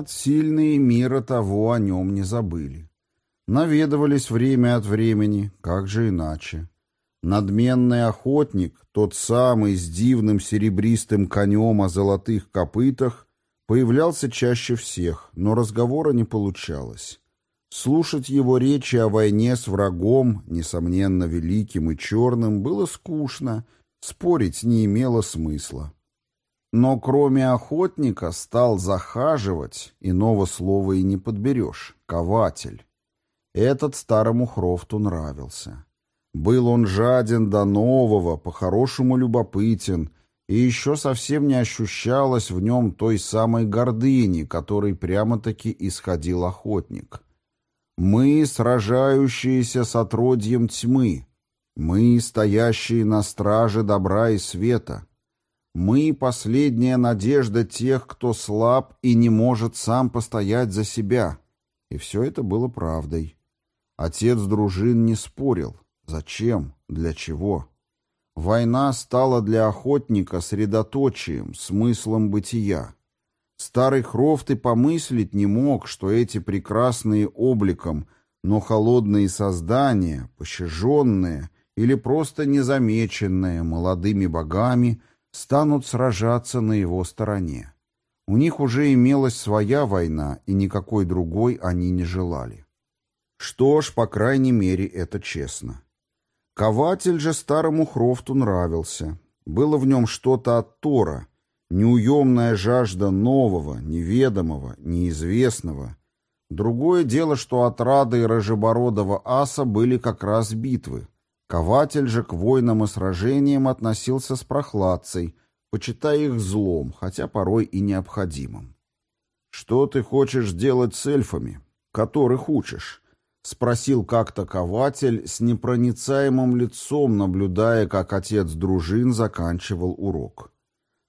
Нет, сильные мира того о нем не забыли. Наведывались время от времени, как же иначе. Надменный охотник, тот самый с дивным серебристым конем о золотых копытах, появлялся чаще всех, но разговора не получалось. Слушать его речи о войне с врагом, несомненно великим и черным, было скучно, спорить не имело смысла. Но кроме охотника стал захаживать, иного слова и не подберешь, кователь. Этот старому Хрофту нравился. Был он жаден до нового, по-хорошему любопытен, и еще совсем не ощущалось в нем той самой гордыни, которой прямо-таки исходил охотник. Мы, сражающиеся с отродьем тьмы, мы, стоящие на страже добра и света, мы — последняя надежда тех, кто слаб и не может сам постоять за себя. И все это было правдой. Отец дружин не спорил. Зачем? Для чего? Война стала для охотника средоточием, смыслом бытия. Старый Хрофт и помыслить не мог, что эти прекрасные обликом, но холодные создания, пощаженные или просто незамеченные молодыми богами, станут сражаться на его стороне. У них уже имелась своя война, и никакой другой они не желали. Что ж, по крайней мере, это честно. Кователь же старому Хрофту нравился. Было в нем что-то от Тора, неуемная жажда нового, неведомого, неизвестного. Другое дело, что от Рада и Рожебородого аса были как раз битвы. Кователь же к войнам и сражениям относился с прохладцей, почитая их злом, хотя порой и необходимым. «Что ты хочешь делать с эльфами? Которых учишь?» — спросил как-то кователь с непроницаемым лицом, наблюдая, как отец дружин заканчивал урок.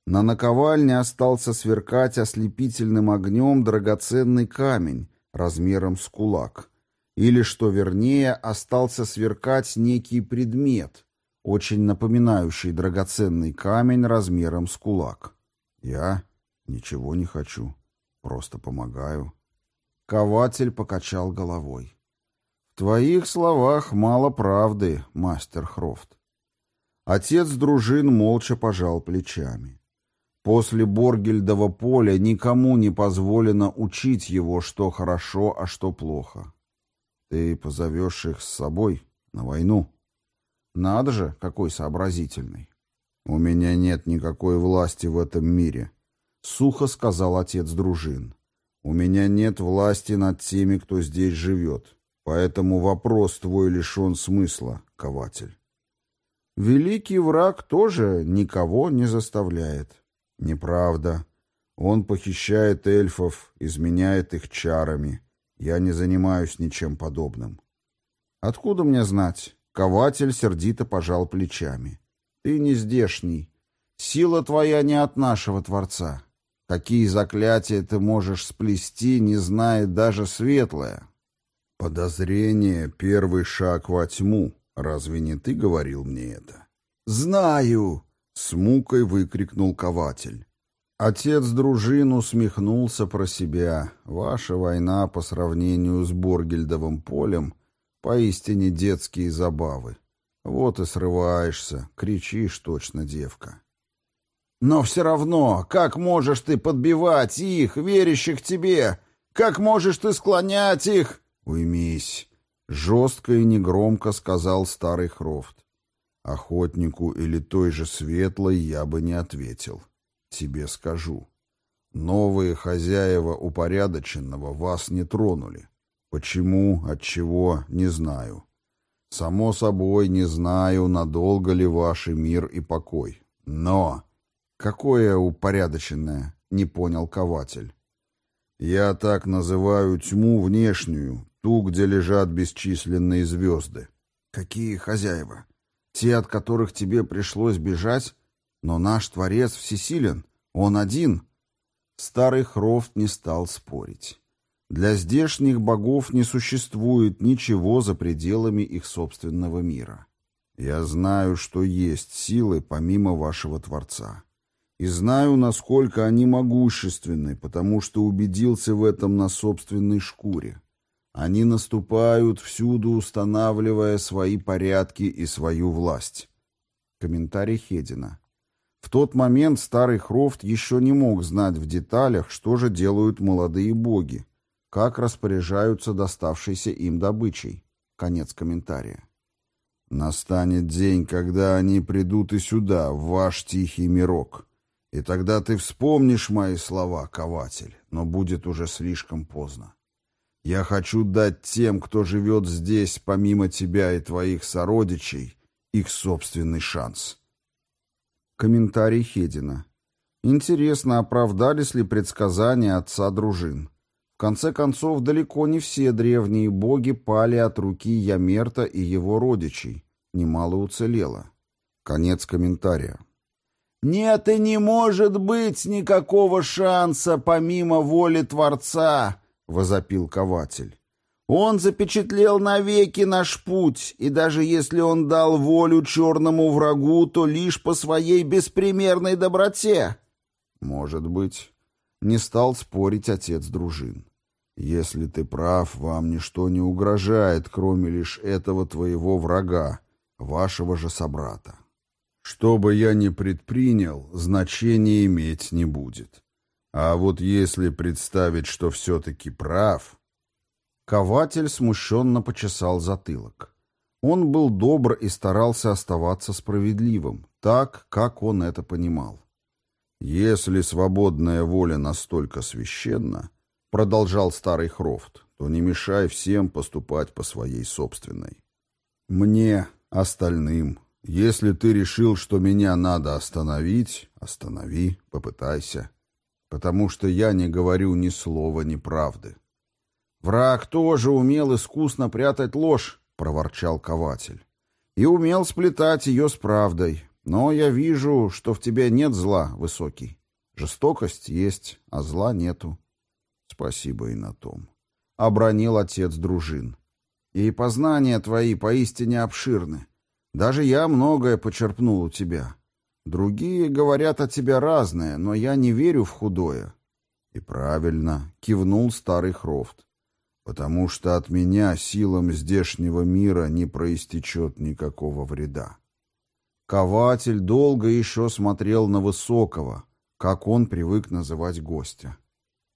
На наковальне остался сверкать ослепительным огнем драгоценный камень размером с кулак. Или, что вернее, остался сверкать некий предмет, очень напоминающий драгоценный камень размером с кулак. Я ничего не хочу, просто помогаю. Кователь покачал головой. В твоих словах мало правды, мастер Хрофт. Отец дружин молча пожал плечами. После Боргельдова поля никому не позволено учить его, что хорошо, а что плохо. Ты позовешь их с собой на войну? Надо же, какой сообразительный. У меня нет никакой власти в этом мире, — сухо сказал отец дружин. У меня нет власти над теми, кто здесь живет. Поэтому вопрос твой лишен смысла, кователь. Великий враг тоже никого не заставляет. Неправда. Он похищает эльфов, изменяет их чарами. Я не занимаюсь ничем подобным. Откуда мне знать? Кователь сердито пожал плечами. Ты не здешний. Сила твоя не от нашего Творца. Какие заклятия ты можешь сплести, не знает даже светлая. «Подозрение — первый шаг во тьму. Разве не ты говорил мне это?» «Знаю!» — с мукой выкрикнул кователь. Отец дружин усмехнулся про себя. «Ваша война по сравнению с Боргельдовым полем — поистине детские забавы. Вот и срываешься, кричишь точно, девка». «Но все равно, как можешь ты подбивать их, верящих тебе? Как можешь ты склонять их?» «Уймись», — жестко и негромко сказал старый Хрофт. «Охотнику или той же светлой я бы не ответил. Тебе скажу. Новые хозяева упорядоченного вас не тронули. Почему, отчего, не знаю. Само собой, не знаю, надолго ли ваши мир и покой. Но... Какое упорядоченное, не понял кователь. Я так называю тьму внешнюю, Ту, где лежат бесчисленные звезды. Какие хозяева? Те, от которых тебе пришлось бежать? Но наш Творец всесилен. Он один. Старый Хрофт не стал спорить. Для здешних богов не существует ничего за пределами их собственного мира. Я знаю, что есть силы помимо вашего Творца. И знаю, насколько они могущественны, потому что убедился в этом на собственной шкуре. Они наступают, всюду устанавливая свои порядки и свою власть. Комментарий Хедина. В тот момент старый Хрофт еще не мог знать в деталях, что же делают молодые боги, как распоряжаются доставшейся им добычей. Конец комментария. Настанет день, когда они придут и сюда, в ваш тихий мирок. И тогда ты вспомнишь мои слова, кователь, но будет уже слишком поздно. Я хочу дать тем, кто живет здесь, помимо тебя и твоих сородичей, их собственный шанс. Комментарий Хедина. Интересно, оправдались ли предсказания отца дружин? В конце концов, далеко не все древние боги пали от руки Ямерта и его родичей. Немало уцелело. Конец комментария. «Нет и не может быть никакого шанса помимо воли Творца!» — возопил кователь. «Он запечатлел навеки наш путь, и даже если он дал волю черному врагу, то лишь по своей беспримерной доброте». «Может быть», — не стал спорить отец дружин. «Если ты прав, вам ничто не угрожает, кроме лишь этого твоего врага, вашего же собрата. Что бы я ни предпринял, значения иметь не будет. А вот если представить, что все-таки прав... Кователь смущенно почесал затылок. Он был добр и старался оставаться справедливым, так, как он это понимал. «Если свободная воля настолько священна, — продолжал старый Хрофт, — то не мешай всем поступать по своей собственной. Мне, остальным, если ты решил, что меня надо остановить, останови, попытайся. Потому что я не говорю ни слова неправды. Враг тоже умел искусно прятать ложь, проворчал кователь. И умел сплетать ее с правдой. Но я вижу, что в тебе нет зла, высокий. Жестокость есть, а зла нету. Спасибо и на том. Обронил отец дружин. И познания твои поистине обширны. Даже я многое почерпнул у тебя. Другие говорят о тебе разное, но я не верю в худое. И правильно, кивнул старый Хрофт. Потому что от меня силам здешнего мира не проистечет никакого вреда. Кователь долго еще смотрел на Высокого, как он привык называть гостя.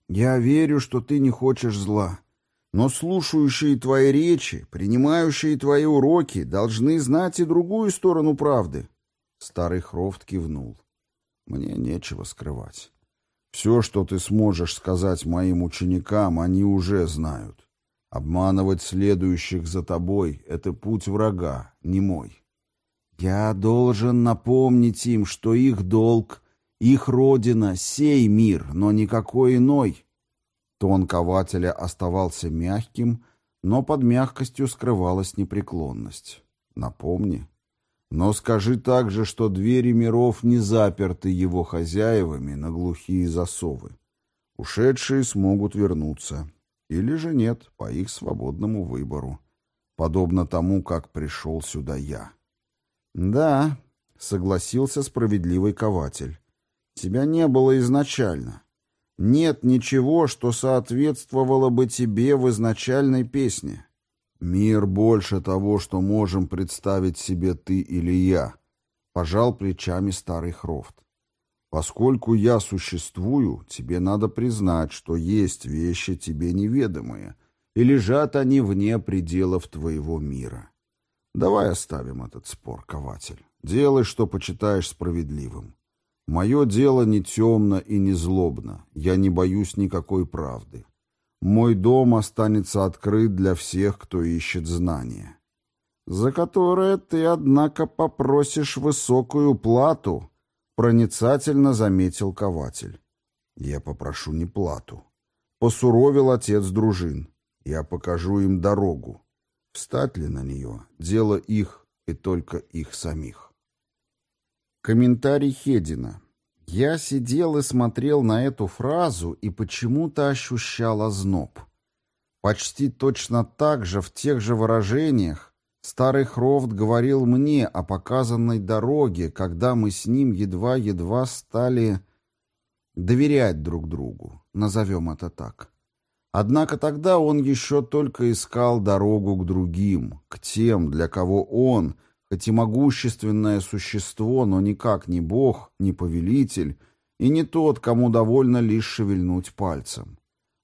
«Я верю, что ты не хочешь зла. Но слушающие твои речи, принимающие твои уроки, должны знать и другую сторону правды. Старый Хрофт кивнул. Мне нечего скрывать. Все, что ты сможешь сказать моим ученикам, они уже знают. Обманывать следующих за тобой — это путь врага, не мой. Я должен напомнить им, что их долг, их родина — сей мир, но никакой иной. Тон кователя оставался мягким, но под мягкостью скрывалась непреклонность. Напомни. Но скажи также, что двери миров не заперты его хозяевами на глухие засовы. Ушедшие смогут вернуться. Или же нет, по их свободному выбору. Подобно тому, как пришел сюда я. «Да», — согласился справедливый кователь. «Тебя не было изначально. Нет ничего, что соответствовало бы тебе в изначальной песне. Мир больше того, что можем представить себе ты или я, пожал плечами старый Хрофт. Поскольку я существую, тебе надо признать, что есть вещи тебе неведомые, и лежат они вне пределов твоего мира. Давай оставим этот спор, кователь. Делай, что почитаешь справедливым. Мое дело не темно и не злобно, я не боюсь никакой правды. Мой дом останется открыт для всех, кто ищет знания. За которое ты, однако, попросишь высокую плату, проницательно заметил кователь. Я попрошу не плату. Посуровил отец дружин. Я покажу им дорогу. Встать ли на нее — дело их и только их самих. Комментарий Хедина. Я сидел и смотрел на эту фразу и почему-то ощущал озноб. Почти точно так же, в тех же выражениях, Старый Хрофт говорил мне о показанной дороге, когда мы с ним едва-едва стали доверять друг другу, назовем это так. Однако тогда он еще только искал дорогу к другим, к тем, для кого он, хоть и могущественное существо, но никак не бог, не повелитель, и не тот, кому довольно лишь шевельнуть пальцем.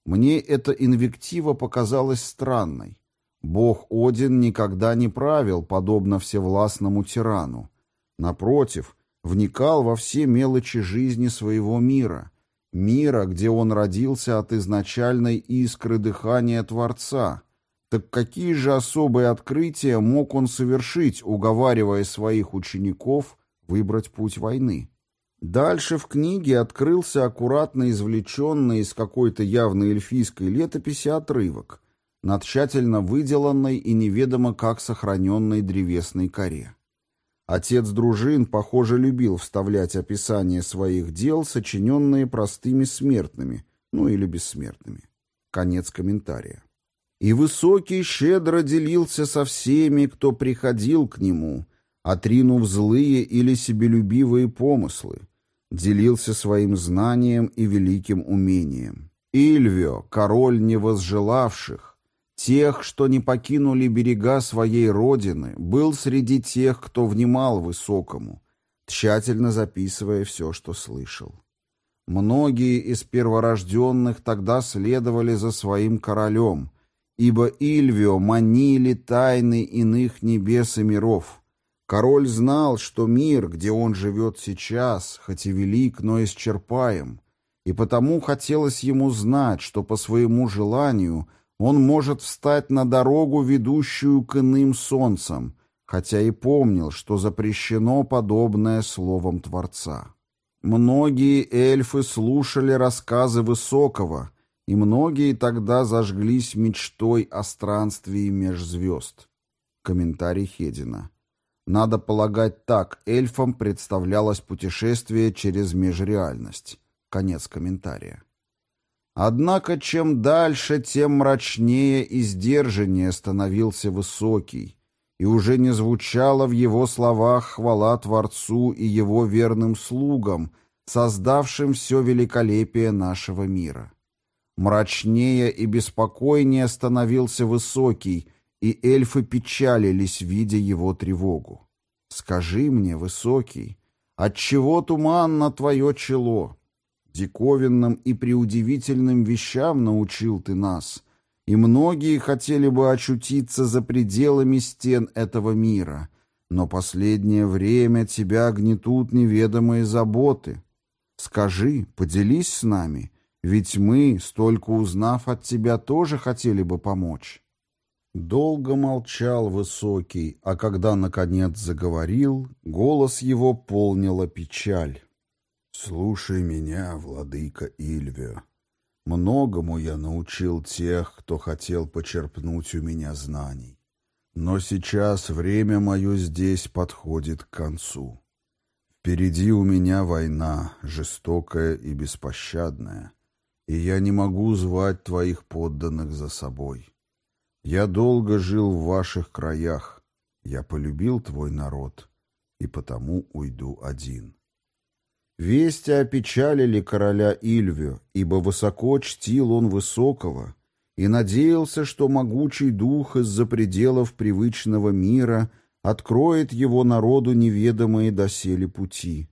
Мне эта инвектива показалась странной. Бог Один никогда не правил, подобно всевластному тирану. Напротив, вникал во все мелочи жизни своего мира, мира, где он родился от изначальной искры дыхания Творца. Так какие же особые открытия мог он совершить, уговаривая своих учеников выбрать путь войны? Дальше в книге открылся аккуратно извлеченный из какой-то явной эльфийской летописи отрывок на тщательно выделанной и неведомо как сохраненной древесной коре. Отец дружин, похоже, любил вставлять описание своих дел, сочиненные простыми смертными, ну или бессмертными. Конец комментария. И Высокий щедро делился со всеми, кто приходил к нему, отринув злые или себелюбивые помыслы, делился своим знанием и великим умением. Ильвио, король невозжелавших, тех, что не покинули берега своей родины, был среди тех, кто внимал высокому, тщательно записывая все, что слышал. Многие из перворожденных тогда следовали за своим королем, ибо Ильвио манили тайны иных небес и миров — Король знал, что мир, где он живет сейчас, хоть и велик, но исчерпаем, и потому хотелось ему знать, что по своему желанию он может встать на дорогу, ведущую к иным солнцам, хотя и помнил, что запрещено подобное словом Творца. Многие эльфы слушали рассказы Высокого, и многие тогда зажглись мечтой о странстве меж звезд. Комментарий Хедина. Надо полагать, так эльфам представлялось путешествие через межреальность. Конец комментария. Однако чем дальше, тем мрачнее и сдержаннее становился Высокий, и уже не звучала в его словах хвала Творцу и его верным слугам, создавшим все великолепие нашего мира. Мрачнее и беспокойнее становился Высокий, и эльфы печалились, видя его тревогу. «Скажи мне, высокий, отчего туман на твое чело? Диковинным и преудивительным вещам научил ты нас, и многие хотели бы очутиться за пределами стен этого мира, но последнее время тебя гнетут неведомые заботы. Скажи, поделись с нами, ведь мы, столько узнав от тебя, тоже хотели бы помочь». Долго молчал Высокий, а когда, наконец, заговорил, голос его полнила печаль. «Слушай меня, владыка Ильвио. Многому я научил тех, кто хотел почерпнуть у меня знаний. Но сейчас время мое здесь подходит к концу. Впереди у меня война, жестокая и беспощадная, и я не могу звать твоих подданных за собой». Я долго жил в ваших краях, я полюбил твой народ, и потому уйду один. Вести опечалили короля Ильвию, ибо высоко чтил он высокого и надеялся, что могучий дух из-за пределов привычного мира откроет его народу неведомые доселе пути.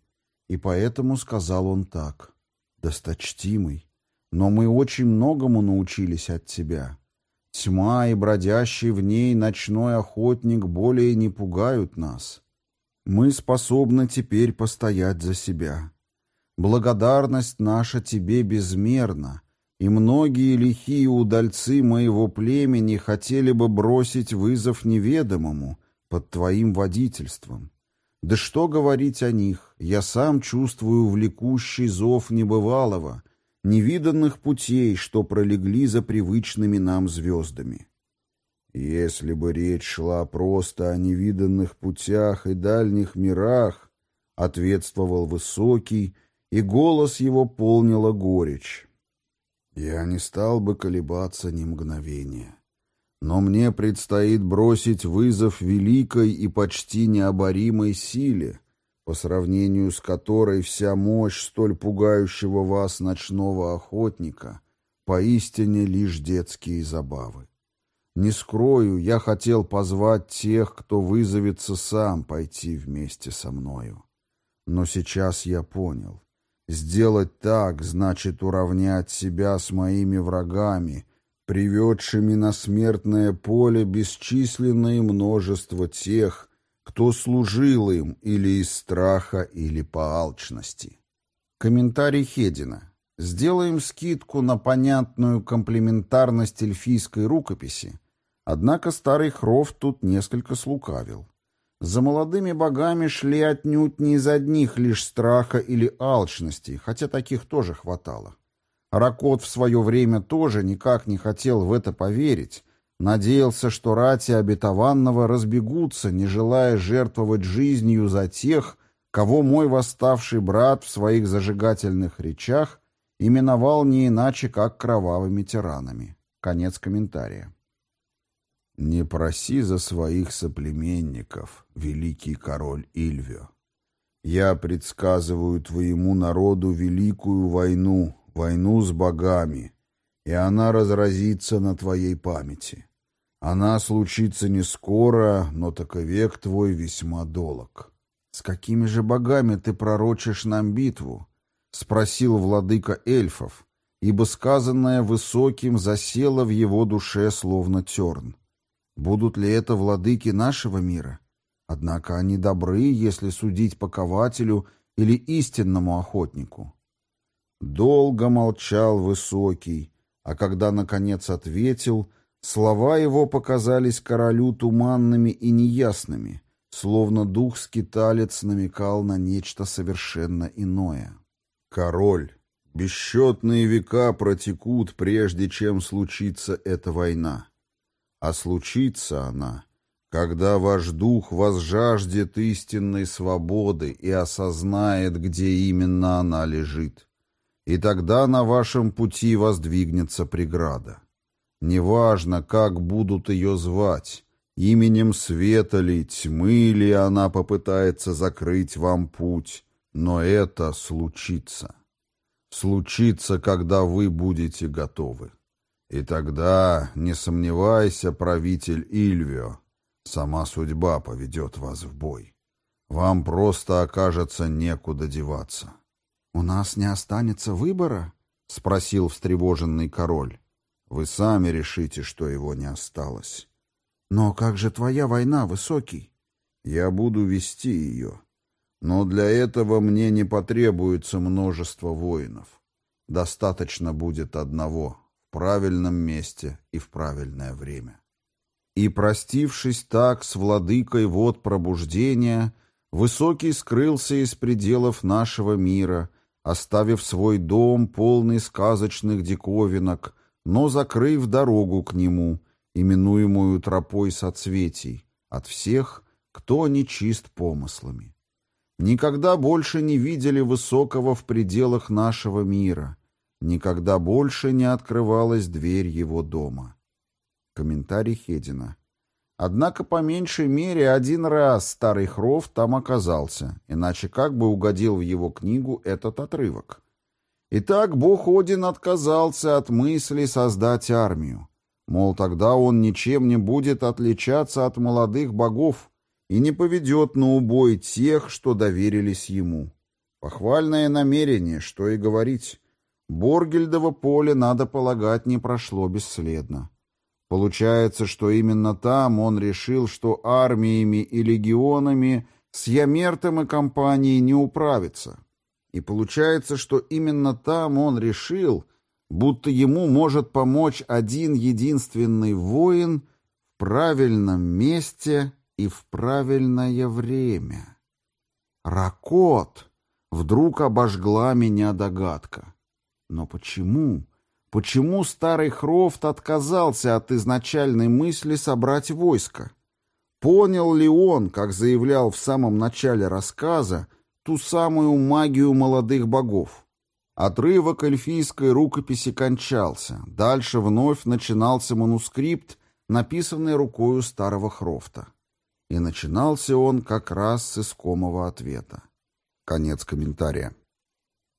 И поэтому сказал он так, «Досточтимый, но мы очень многому научились от тебя». Тьма и бродящий в ней ночной охотник более не пугают нас. Мы способны теперь постоять за себя. Благодарность наша тебе безмерна, и многие лихие удальцы моего племени хотели бы бросить вызов неведомому под твоим водительством. Да что говорить о них, я сам чувствую влекущий зов небывалого — невиданных путей, что пролегли за привычными нам звездами. Если бы речь шла просто о невиданных путях и дальних мирах, ответствовал высокий, и голос его полнила горечь. Я не стал бы колебаться ни мгновения. Но мне предстоит бросить вызов великой и почти необоримой силе, по сравнению с которой вся мощь столь пугающего вас ночного охотника поистине лишь детские забавы. Не скрою, я хотел позвать тех, кто вызовется сам пойти вместе со мною. Но сейчас я понял. Сделать так значит уравнять себя с моими врагами, приведшими на смертное поле бесчисленное множество тех, кто служил им или из страха, или по алчности. Комментарий Хедина. Сделаем скидку на понятную комплементарность эльфийской рукописи, однако старый Хрофт тут несколько слукавил. За молодыми богами шли отнюдь не из одних лишь страха или алчности, хотя таких тоже хватало. Ракот в свое время тоже никак не хотел в это поверить, надеялся, что рати обетованного разбегутся, не желая жертвовать жизнью за тех, кого мой восставший брат в своих зажигательных речах именовал не иначе, как кровавыми тиранами. Конец комментария. «Не проси за своих соплеменников, великий король Ильвио. Я предсказываю твоему народу великую войну, войну с богами, и она разразится на твоей памяти. Она случится не скоро, но так и век твой весьма долог». «С какими же богами ты пророчишь нам битву?» — спросил владыка эльфов, ибо сказанное высоким засело в его душе словно терн. Будут ли это владыки нашего мира? Однако они добры, если судить по кователю или истинному охотнику. Долго молчал Высокий, а когда, наконец, ответил, слова его показались королю туманными и неясными, словно дух-скиталец намекал на нечто совершенно иное. «Король, бесчетные века протекут, прежде чем случится эта война. А случится она, когда ваш дух возжаждет истинной свободы и осознает, где именно она лежит. И тогда на вашем пути воздвигнется преграда. Неважно, как будут ее звать, именем света ли, тьмы ли она попытается закрыть вам путь, но это случится. Случится, когда вы будете готовы. И тогда, не сомневайся, правитель Ильвио, сама судьба поведет вас в бой. Вам просто окажется некуда деваться. — У нас не останется выбора? — спросил встревоженный король. — Вы сами решите, что его не осталось. — Но как же твоя война, Высокий? — Я буду вести ее. Но для этого мне не потребуется множество воинов. Достаточно будет одного — в правильном месте и в правильное время. И, простившись так с владыкой вод пробуждения, Высокий скрылся из пределов нашего мира, оставив свой дом, полный сказочных диковинок, но закрыв дорогу к нему, именуемую тропой соцветий, от всех, кто не чист помыслами. Никогда больше не видели Высокого в пределах нашего мира — Никогда больше не открывалась дверь его дома. Комментарий Хедина. Однако, по меньшей мере, один раз старый Хров там оказался, иначе как бы угодил в его книгу этот отрывок. Итак, бог Один отказался от мысли создать армию. Мол, тогда он ничем не будет отличаться от молодых богов и не поведет на убой тех, что доверились ему. Похвальное намерение, что и говорить. Боргельдово поле, надо полагать, не прошло бесследно. Получается, что именно там он решил, что армиями и легионами с Ямертом и компанией не управиться. И получается, что именно там он решил, будто ему может помочь один единственный воин в правильном месте и в правильное время. Ракот! Вдруг обожгла меня догадка. Но почему? Почему старый Хрофт отказался от изначальной мысли собрать войско? Понял ли он, как заявлял в самом начале рассказа, ту самую магию молодых богов? Отрывок эльфийской рукописи кончался. Дальше вновь начинался манускрипт, написанный рукою старого Хрофта. И начинался он как раз с искомого ответа. Конец комментария.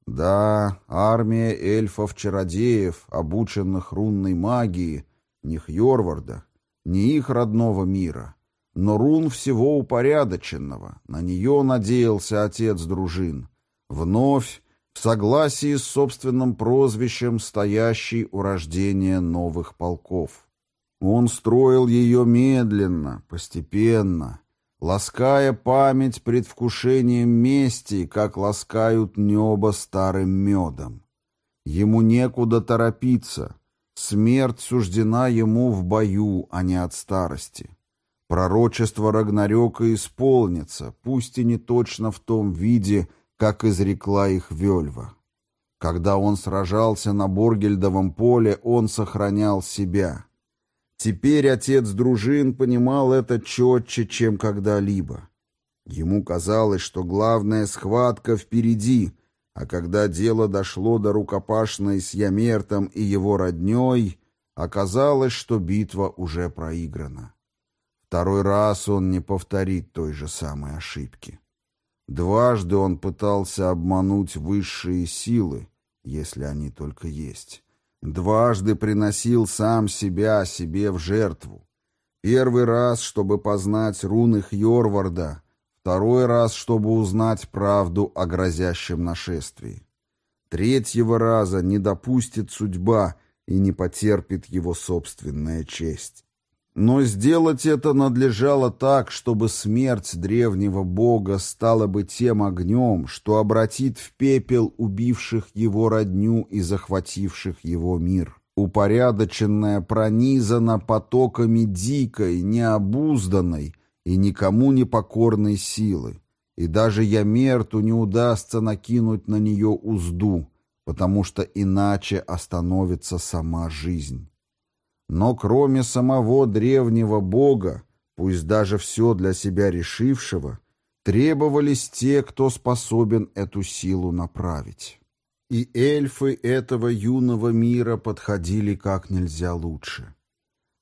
Да, армия эльфов-чародеев, обученных рунной магии, не Хьорварда, не их родного мира, но рун всего упорядоченного, на нее надеялся отец дружин, вновь, в согласии с собственным прозвищем, стоящий у рождения новых полков. Он строил ее медленно, постепенно, лаская память предвкушением мести, как ласкают небо старым медом. Ему некуда торопиться, смерть суждена ему в бою, а не от старости. Пророчество Рагнарёка исполнится, пусть и не точно в том виде, как изрекла их Вельва. Когда он сражался на Боргельдовом поле, он сохранял себя. Теперь отец дружин понимал это четче, чем когда-либо. Ему казалось, что главная схватка впереди, а когда дело дошло до рукопашной с Ямертом и его родней, оказалось, что битва уже проиграна. Второй раз он не повторит той же самой ошибки. Дважды он пытался обмануть высшие силы, если они только есть. Дважды приносил сам себя себе в жертву. Первый раз, чтобы познать руны Хьорварда, второй раз, чтобы узнать правду о грозящем нашествии. Третьего раза не допустит судьба и не потерпит его собственная честь. Но сделать это надлежало так, чтобы смерть древнего бога стала бы тем огнем, что обратит в пепел убивших его родню и захвативших его мир. Упорядоченная пронизана потоками дикой, необузданной и никому не покорной силы, и даже Ямерту не удастся накинуть на нее узду, потому что иначе остановится сама жизнь. Но кроме самого древнего бога, пусть даже все для себя решившего, требовались те, кто способен эту силу направить. И эльфы этого юного мира подходили как нельзя лучше.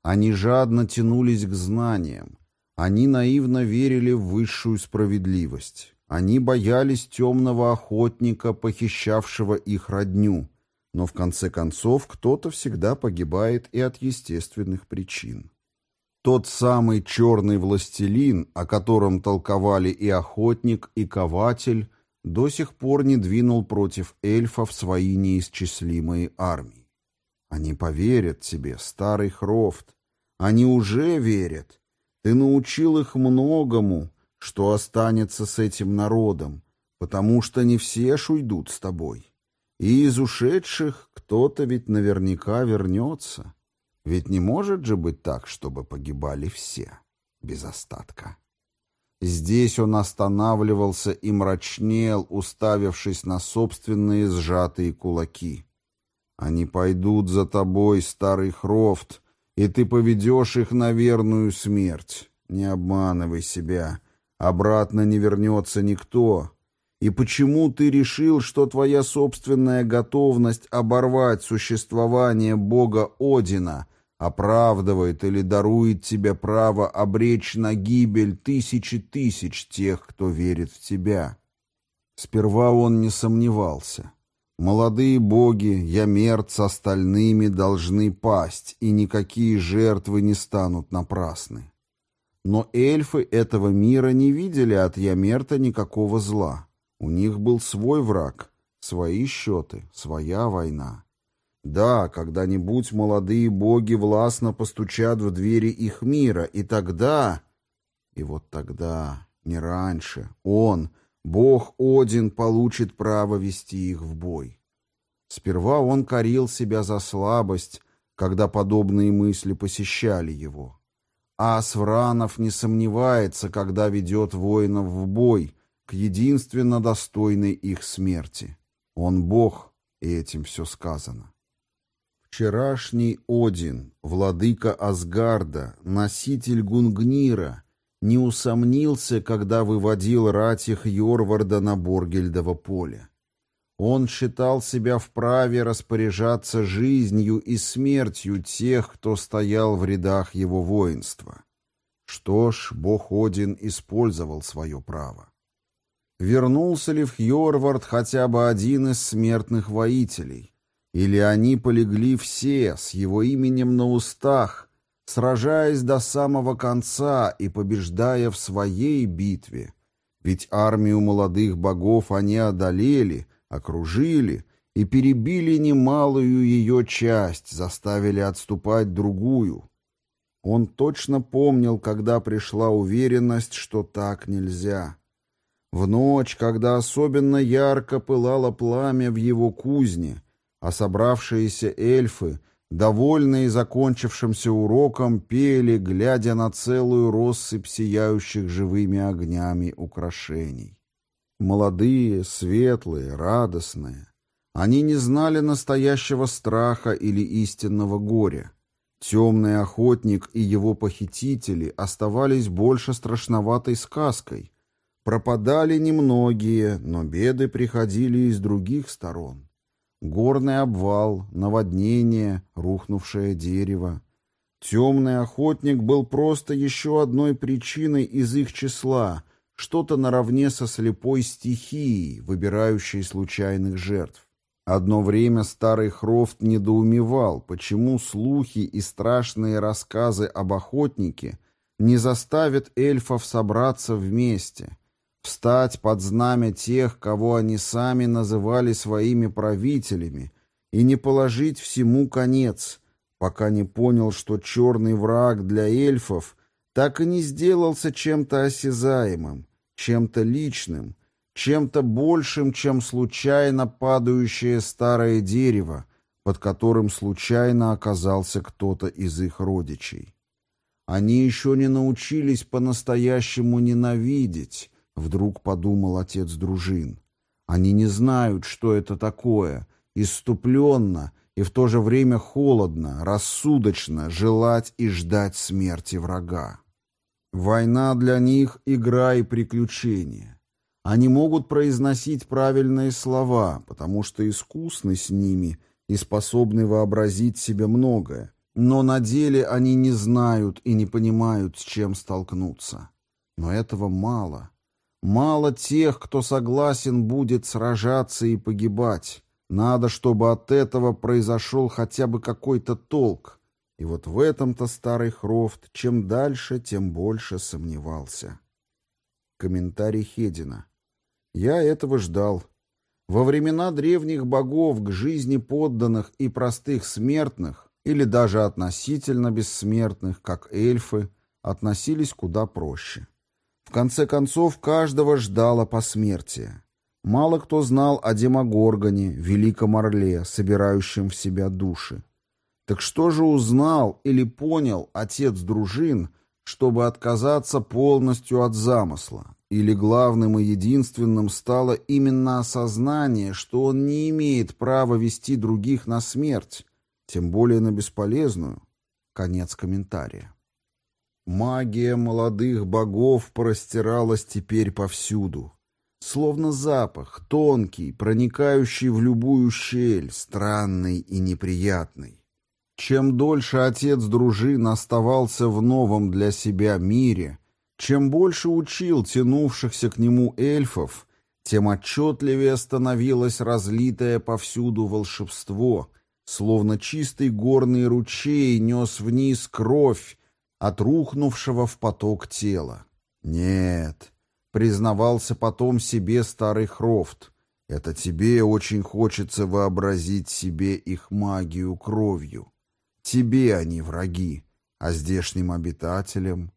Они жадно тянулись к знаниям, они наивно верили в высшую справедливость, они боялись темного охотника, похищавшего их родню, но в конце концов кто-то всегда погибает и от естественных причин. Тот самый черный властелин, о котором толковали и охотник, и кователь, до сих пор не двинул против эльфов свои неисчислимые армии. Они поверят тебе, старый Хрофт. Они уже верят. Ты научил их многому, что останется с этим народом, потому что не все ж уйдут с тобой. И из ушедших кто-то ведь наверняка вернется. Ведь не может же быть так, чтобы погибали все, без остатка. Здесь он останавливался и мрачнел, уставившись на собственные сжатые кулаки. Они пойдут за тобой, старый Хрофт, и ты поведешь их на верную смерть. Не обманывай себя. Обратно не вернется никто. И почему ты решил, что твоя собственная готовность оборвать существование бога Одина оправдывает или дарует тебе право обречь на гибель тысячи тысяч тех, кто верит в тебя? Сперва он не сомневался. Молодые боги, Ямерт с остальными должны пасть, и никакие жертвы не станут напрасны. Но эльфы этого мира не видели от Ямерта никакого зла. У них был свой враг, свои счеты, своя война. Да, когда-нибудь молодые боги властно постучат в двери их мира, и тогда... И вот тогда, не раньше, он, бог Один, получит право вести их в бой. Сперва он корил себя за слабость, когда подобные мысли посещали его. А Асвранов не сомневается, когда ведет воинов в бой, к единственно достойной их смерти. Он Бог, и этим все сказано. Вчерашний Один, владыка Асгарда, носитель Гунгнира, не усомнился, когда выводил ратих Йорварда на Боргельдово поле. Он считал себя вправе распоряжаться жизнью и смертью тех, кто стоял в рядах его воинства. Что ж, бог Один использовал свое право. Вернулся ли в Хьорвард хотя бы один из смертных воителей? Или они полегли все с его именем на устах, сражаясь до самого конца и побеждая в своей битве? Ведь армию молодых богов они одолели, окружили и перебили немалую ее часть, заставили отступать другую. Он точно помнил, когда пришла уверенность, что так нельзя. В ночь, когда особенно ярко пылало пламя в его кузне, а собравшиеся эльфы, довольные закончившимся уроком, пели, глядя на целую россыпь сияющих живыми огнями украшений. Молодые, светлые, радостные. Они не знали настоящего страха или истинного горя. Темный охотник и его похитители оставались больше страшноватой сказкой — Пропадали немногие, но беды приходили из других сторон. Горный обвал, наводнение, рухнувшее дерево. Темный охотник был просто еще одной причиной из их числа, что-то наравне со слепой стихией, выбирающей случайных жертв. Одно время старый Хрофт недоумевал, почему слухи и страшные рассказы об охотнике не заставят эльфов собраться вместе, встать под знамя тех, кого они сами называли своими правителями, и не положить всему конец, пока не понял, что черный враг для эльфов так и не сделался чем-то осязаемым, чем-то личным, чем-то большим, чем случайно падающее старое дерево, под которым случайно оказался кто-то из их родичей. Они еще не научились по-настоящему ненавидеть, Вдруг подумал отец дружин. Они не знают, что это такое. Иступленно и в то же время холодно, рассудочно желать и ждать смерти врага. Война для них — игра и приключение. Они могут произносить правильные слова, потому что искусны с ними и способны вообразить себе многое, но на деле они не знают и не понимают, с чем столкнуться. Но этого мало. Мало тех, кто согласен будет сражаться и погибать. Надо, чтобы от этого произошел хотя бы какой-то толк. И вот в этом-то старый Хрофт чем дальше, тем больше сомневался. Комментарий Хедина. Я этого ждал. Во времена древних богов к жизни подданных и простых смертных, или даже относительно бессмертных, как эльфы, относились куда проще. В конце концов, каждого ждало посмертие. Мало кто знал о Демогоргоне, великом орле, собирающем в себя души. Так что же узнал или понял отец дружин, чтобы отказаться полностью от замысла? Или главным и единственным стало именно осознание, что он не имеет права вести других на смерть, тем более на бесполезную? Конец комментария. Магия молодых богов простиралась теперь повсюду. Словно запах, тонкий, проникающий в любую щель, странный и неприятный. Чем дольше отец дружин оставался в новом для себя мире, чем больше учил тянувшихся к нему эльфов, тем отчетливее становилось разлитое повсюду волшебство, словно чистый горный ручей нес вниз кровь, от рухнувшего в поток тела. «Нет», — признавался потом себе старый Хрофт, «это тебе очень хочется вообразить себе их магию кровью. Тебе они враги, а здешним обитателям...»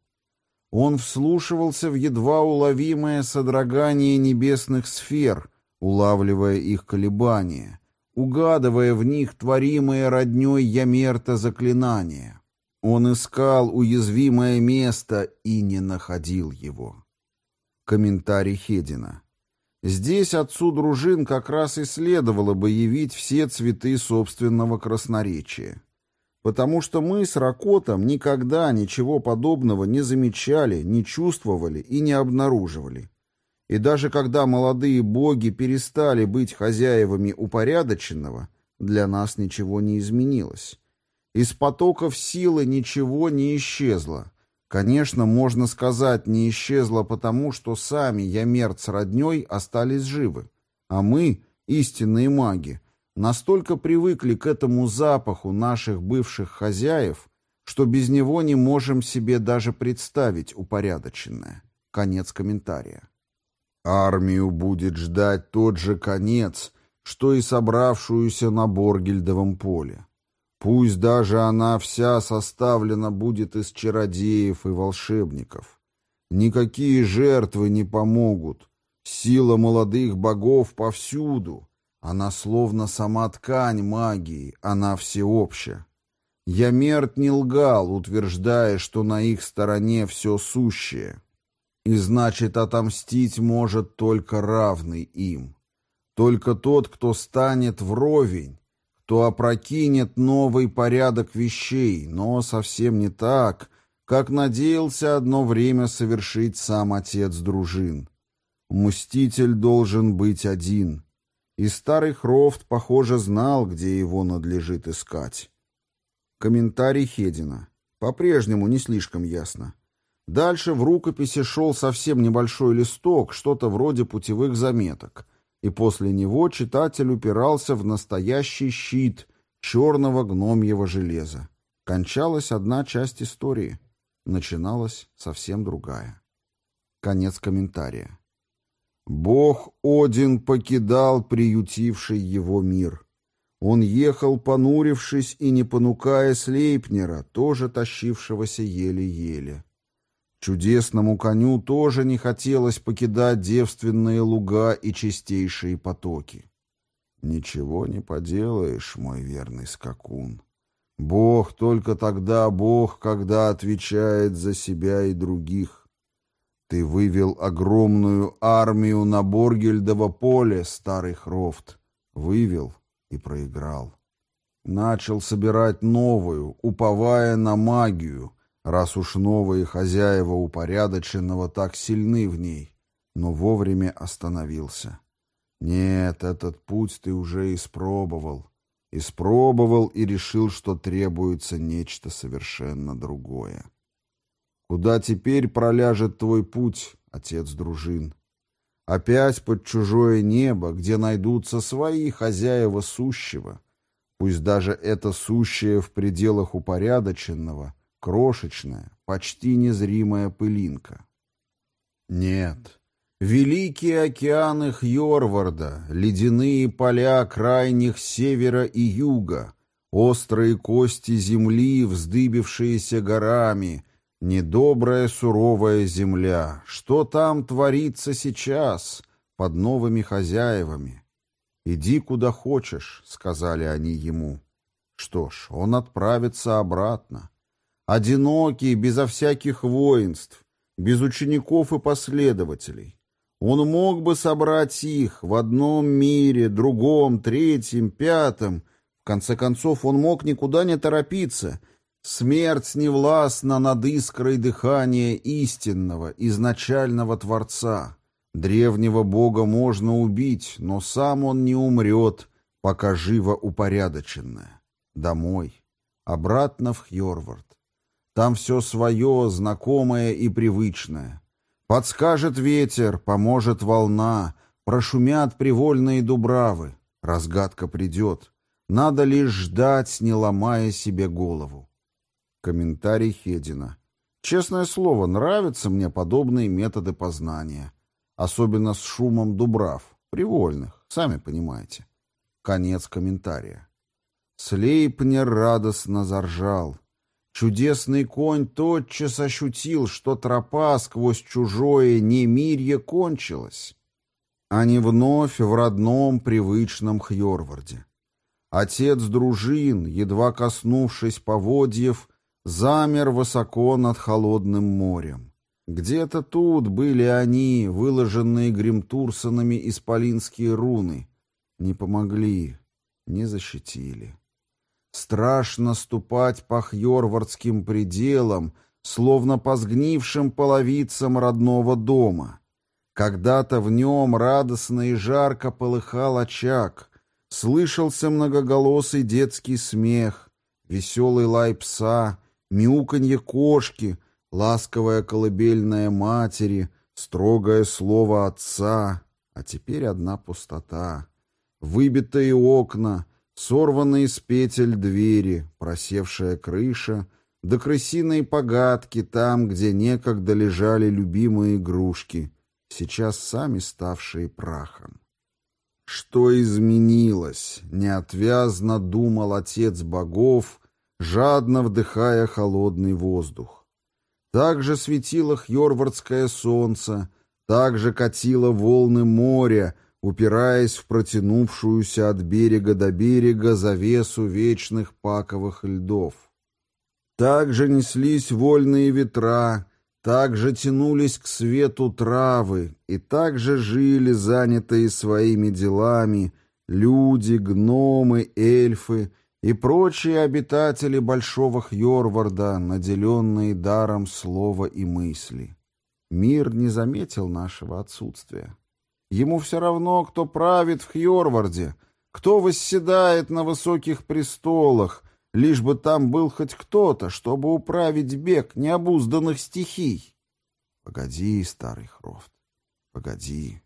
Он вслушивался в едва уловимое содрогание небесных сфер, улавливая их колебания, угадывая в них творимые роднёй Ямерта заклинания. Он искал уязвимое место и не находил его. Комментарий Хедина. Здесь отцу дружин как раз и следовало бы явить все цветы собственного красноречия. Потому что мы с Ракотом никогда ничего подобного не замечали, не чувствовали и не обнаруживали. И даже когда молодые боги перестали быть хозяевами упорядоченного, для нас ничего не изменилось. Из потоков силы ничего не исчезло. Конечно, можно сказать, не исчезло потому, что сами Ямерт с родней остались живы. А мы, истинные маги, настолько привыкли к этому запаху наших бывших хозяев, что без него не можем себе даже представить упорядоченное. Конец комментария. Армию будет ждать тот же конец, что и собравшуюся на Боргельдовом поле. Пусть даже она вся составлена будет из чародеев и волшебников. Никакие жертвы не помогут. Сила молодых богов повсюду. Она словно сама ткань магии, она всеобщая. Ямерт не лгал, утверждая, что на их стороне все сущее. И значит, отомстить может только равный им. Только тот, кто станет вровень, кто опрокинет новый порядок вещей, но совсем не так, как надеялся одно время совершить сам отец дружин. Мститель должен быть один. И старый Хрофт, похоже, знал, где его надлежит искать. Комментарий Хедина. По-прежнему не слишком ясно. Дальше в рукописи шел совсем небольшой листок, что-то вроде путевых заметок, и после него читатель упирался в настоящий щит черного гномьего железа. Кончалась одна часть истории, начиналась совсем другая. Конец комментария. Бог Один покидал приютивший его мир. Он ехал, понурившись и не понукая Слейпнера, тоже тащившегося еле-еле. Чудесному коню тоже не хотелось покидать девственные луга и чистейшие потоки. «Ничего не поделаешь, мой верный скакун. Бог только тогда Бог, когда отвечает за себя и других. Ты вывел огромную армию на Боргельдово поле, старый Хрофт. Вывел, и проиграл. Начал собирать новую, уповая на магию, раз уж новые хозяева упорядоченного так сильны в ней, но вовремя остановился. Нет, этот путь ты уже испробовал. Испробовал и решил, что требуется нечто совершенно другое. Куда теперь проляжет твой путь, отец дружин? Опять под чужое небо, где найдутся свои хозяева сущего, пусть даже это сущее в пределах упорядоченного, крошечная, почти незримая пылинка. Нет, великие океаны Хьорварда, ледяные поля крайних севера и юга, острые кости земли, вздыбившиеся горами — Недобрая суровая земля, что там творится сейчас, под новыми хозяевами? «Иди куда хочешь», — сказали они ему. Что ж, он отправится обратно. Одинокий, безо всяких воинств, без учеников и последователей. Он мог бы собрать их в одном мире, другом, третьем, пятом. В конце концов, он мог никуда не торопиться — Смерть невластна над искрой дыхания истинного, изначального Творца. Древнего Бога можно убить, но сам он не умрет, пока живо упорядоченное. Домой. Обратно в Хьорвард. Там все свое, знакомое и привычное. Подскажет ветер, поможет волна, прошумят привольные дубравы. Разгадка придет. Надо лишь ждать, не ломая себе голову. Комментарий Хедина. Честное слово, нравятся мне подобные методы познания. Особенно с шумом дубрав. Привольных, сами понимаете. Конец комментария. Слейпнер радостно заржал. Чудесный конь тотчас ощутил, что тропа сквозь чужое немирье кончилась. Они вновь в родном привычном Хьорварде. Отец дружин, едва коснувшись поводьев, замер высоко над холодным морем. Где-то тут были они, выложенные гримтурсонами исполинские руны. Не помогли, не защитили. Страшно ступать по хьорвардским пределам, словно по сгнившим половицам родного дома. Когда-то в нем радостно и жарко полыхал очаг, слышался многоголосый детский смех, веселый лай пса, мяуканье кошки, ласковая колыбельная матери, строгое слово отца, а теперь одна пустота. Выбитые окна, сорванные с петель двери, просевшая крыша, да крысиные погадки там, где некогда лежали любимые игрушки, сейчас сами ставшие прахом. Что изменилось? Неотвязно думал отец богов, жадно вдыхая холодный воздух. Так же светило хьорвардское солнце, так же катило волны моря, упираясь в протянувшуюся от берега до берега завесу вечных паковых льдов. Так же неслись вольные ветра, так же тянулись к свету травы, и так же жили, занятые своими делами, люди, гномы, эльфы и прочие обитатели Большого Хьорварда, наделенные даром слова и мысли. Мир не заметил нашего отсутствия. Ему все равно, кто правит в Хьорварде, кто восседает на высоких престолах, лишь бы там был хоть кто-то, чтобы управить бег необузданных стихий. Погоди, старый Хрофт, погоди.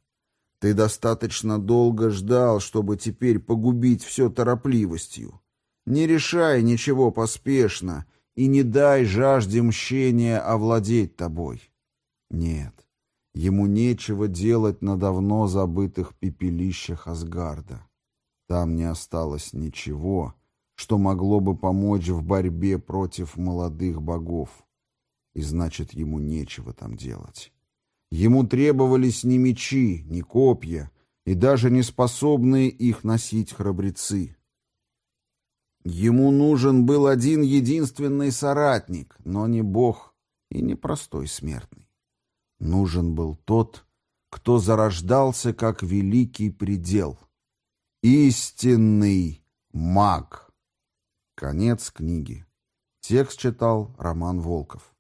Ты достаточно долго ждал, чтобы теперь погубить все торопливостью. Не решай ничего поспешно и не дай жажде мщения овладеть тобой. Нет, Ему нечего делать на давно забытых пепелищах Асгарда. Там не осталось ничего, что могло бы помочь в борьбе против молодых богов. И значит, ему нечего там делать. Ему требовались ни мечи, ни копья, и даже не способные их носить храбрецы. Ему нужен был один единственный соратник, но не бог и не простой смертный. Нужен был тот, кто зарождался как великий предел. Истинный маг. Конец книги. Текст читал Роман Волков.